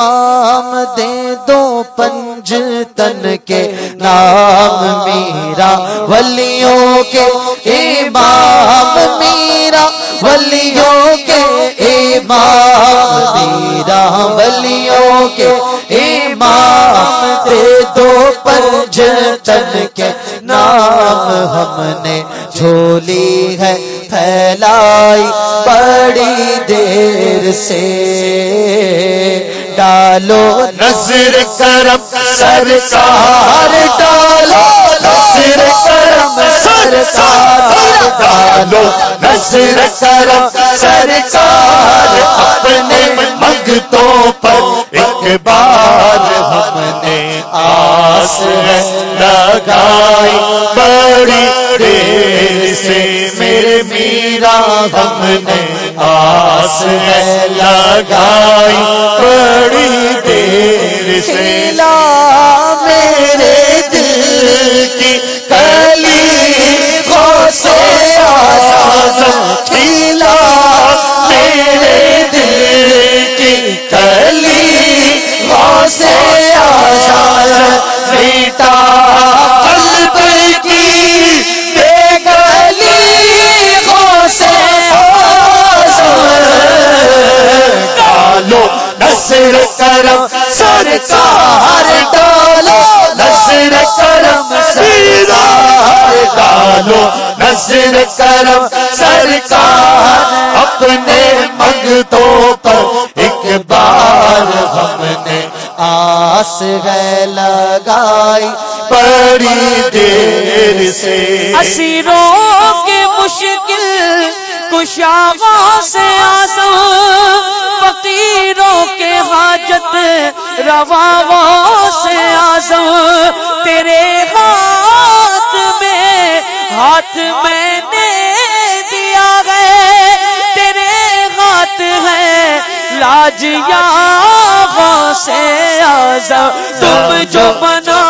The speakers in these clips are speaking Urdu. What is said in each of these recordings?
امام دے دو پنج تن کے نام میرا، ولیوں کے امام میرا، ولیوں کے امام میرا، ولیوں کے امام دے دو پنج تن کے نام ہم نے جھولی ہے، پھیلائی بڑی دیر سے۔ ڈالو نظر کرم سرکار، ڈالو نظر کرم سرکار، ڈالو نظر کرم سرکار۔ اپنے منگتوں پر ایک بار ہم نے آس ہے لگائی بڑی دیر سے میرے میرا ہم نے آس ہے لگائی۔ نصر کرم سرکار ڈالو، نصر کرم سرکار ڈالو، نصر کرم، سرکار اپنے منگتوں پر ایک بار ہم نے آس ہے لگائی بڑی دیر سے۔ اسیروں کے مشکل کشاوا سے آسان حاجت رواوا سے آسان تیرے ہاتھ میں ہاتھ میں نے دیا ہے، تیرے ہاتھ ہے لاج یا سے آزا تم جو بنا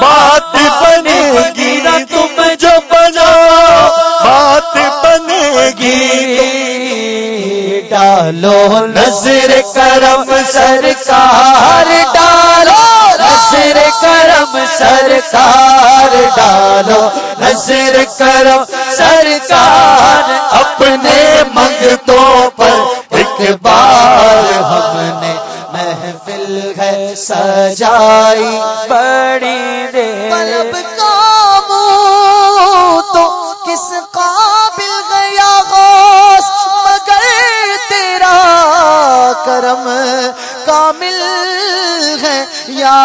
بات بنے گی نا، تم جو بنا بات بنے گی۔ ڈالو۔ نظر کرم سرکار ڈالو۔ نظر کرم سرکار ڈالو۔ نظر کرم سرکار اپنے منگتوں پر ایک بار ہم نے محفل ہے سجائی۔ بڑی دیر یا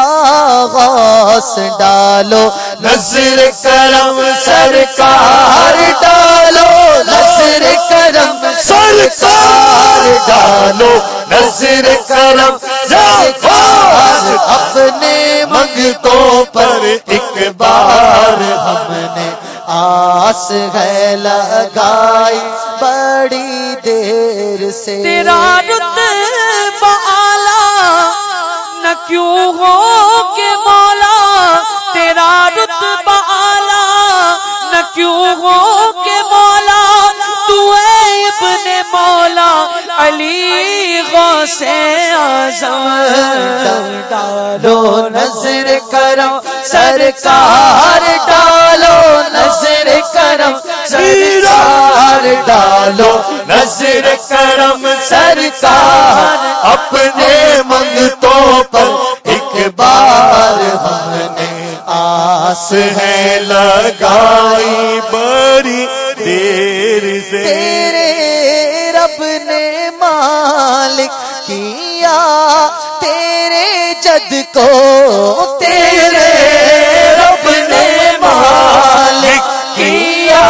غوث ڈالو نظر کرم سرکار ڈالو نظر کرم سرکار ڈالو نظر کرم سرکار اپنے منگتوں پر ایک بار ہم نے آس ہے لگائی، بڑی دیر سے تیرا کیوں ہو کے مولا تیرا رتبہ اعلیٰ نہ کیوں ہو کے مولا تو اے ابن مولا علی غوث اعظم؟ ڈالو نظر کرم، سرکار ڈالو، نظر کرم، سرکار ڈالو، نظر کرم، سرکار اپنے منگتوں پر ایک بار ہم نے آس ہے لگائی بڑی دیر سے۔ تیرے رب نے مالک کیا، تیرے جد کو تیرے رب نے مالک کیا،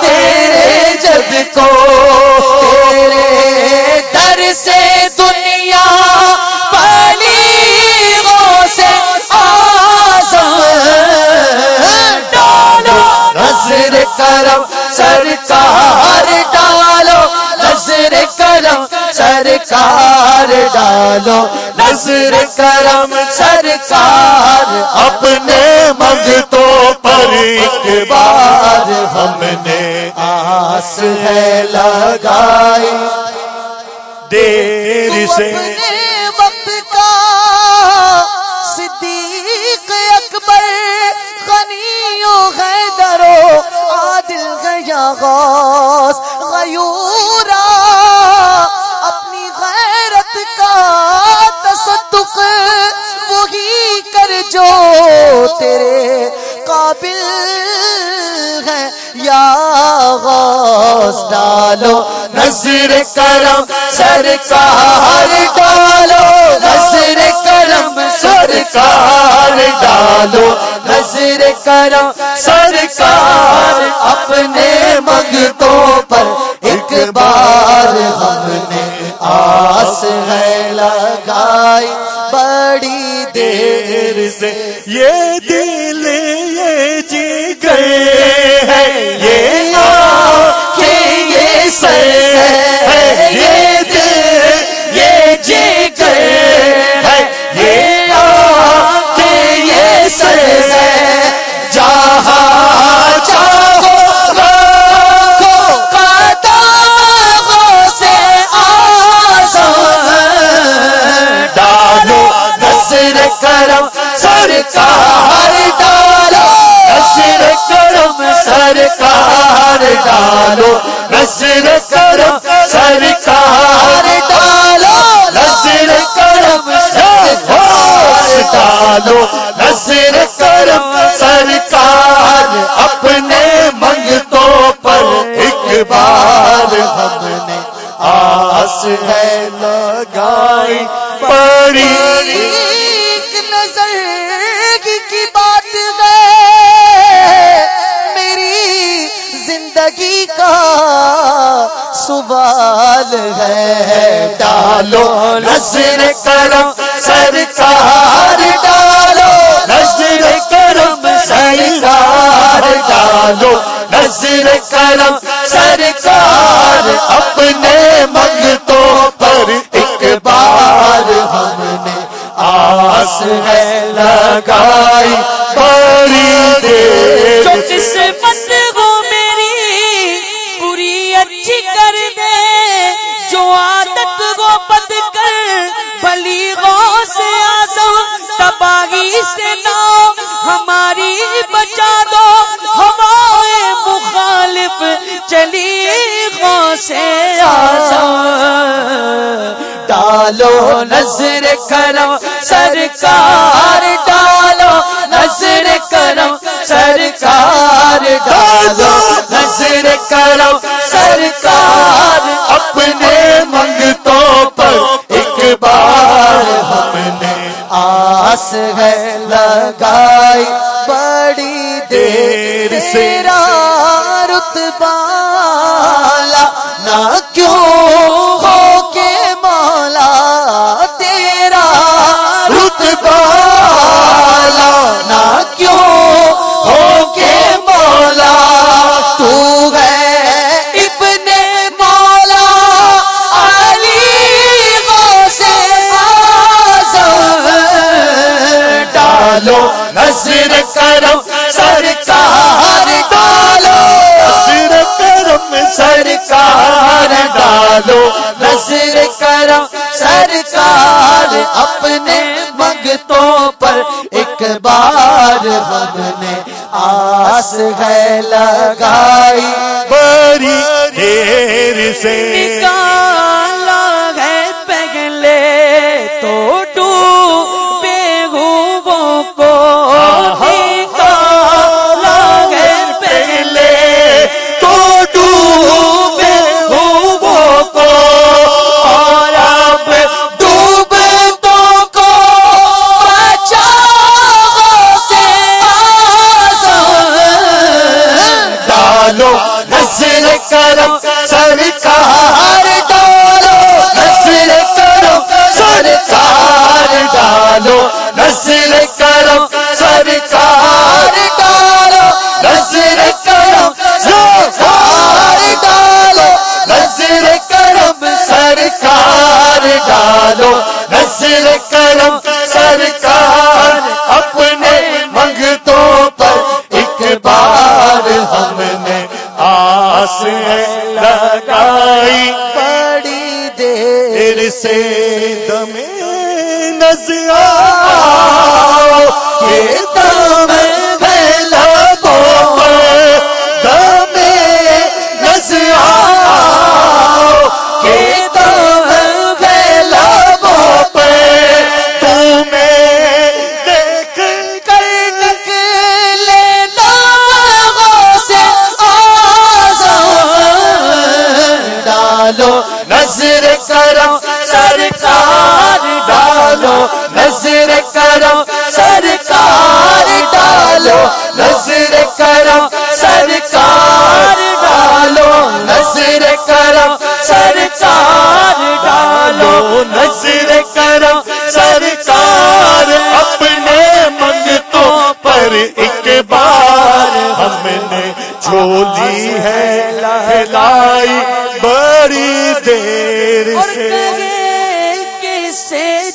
تیرے جد کو سرکار ڈالو نظر کرم سرکار اپنے منگتوں پر ایک بار ہم نے آس ہے لگائی۔ دیر سے وقت کا صدیق اکبر غنیو غیدرو عادل غیا غوث غیورا تیرے قابل ہے یا غوث ڈالو نظر کرم سرکار ڈالو نظر کرم سرکار ڈالو نظر کرم سرکار اپنے منگتوں پر ایک بار ہم نے آس ہے لگائی۔ بڑی دیر سے یہ دل ڈالو نظر کرم، سرکار ڈالو نظر کرم، سرکار ڈالو نظر کرم، سرکار اپنے منگتوں پر ایک بار ہم نے آس ہے لگائی پڑی۔ نظر کی بات زندگی کا سوال ہے۔ ڈالو نظر کرم سرکار، ڈالو نظر کرم سرکار، ڈالو نظر کرم سرکار۔ اپنے منگتوں پر ایک بار ہم نے آس ہے لگائی، بڑی دیر۔ جو سے قسمت عادت وہ بد کر، بلیغوں سے آزم تباہی سے لاؤ ہماری بچا دو، ہمارے مخالف چلی غوں سے آزم ڈالو نظر کرم سرکار ڈالو نظر کرم سرکار ڈالو نظر کرم سرکار آس ہے لگائی بڑی دیر سے رتبہ نہ کیوں ڈالو نظر کرم سرکار اپنے منگتوں پر ایک بار ہم نے آس ہے لگائی۔ بڑی دیر سے نکالا لگائی۔ بڑی دیر سے دم نظر دم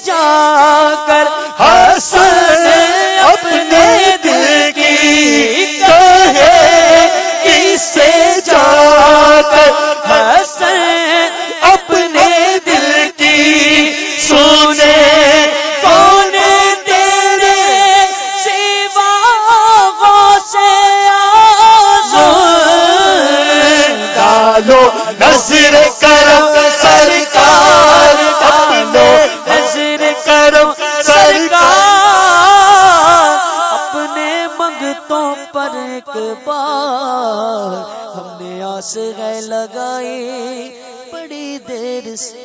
جا کر حسن اپنے دل کی کہے اسے جا کر حسن اپنے دل کی سونے کون تیرے سیوا ہو سے ڈالو سے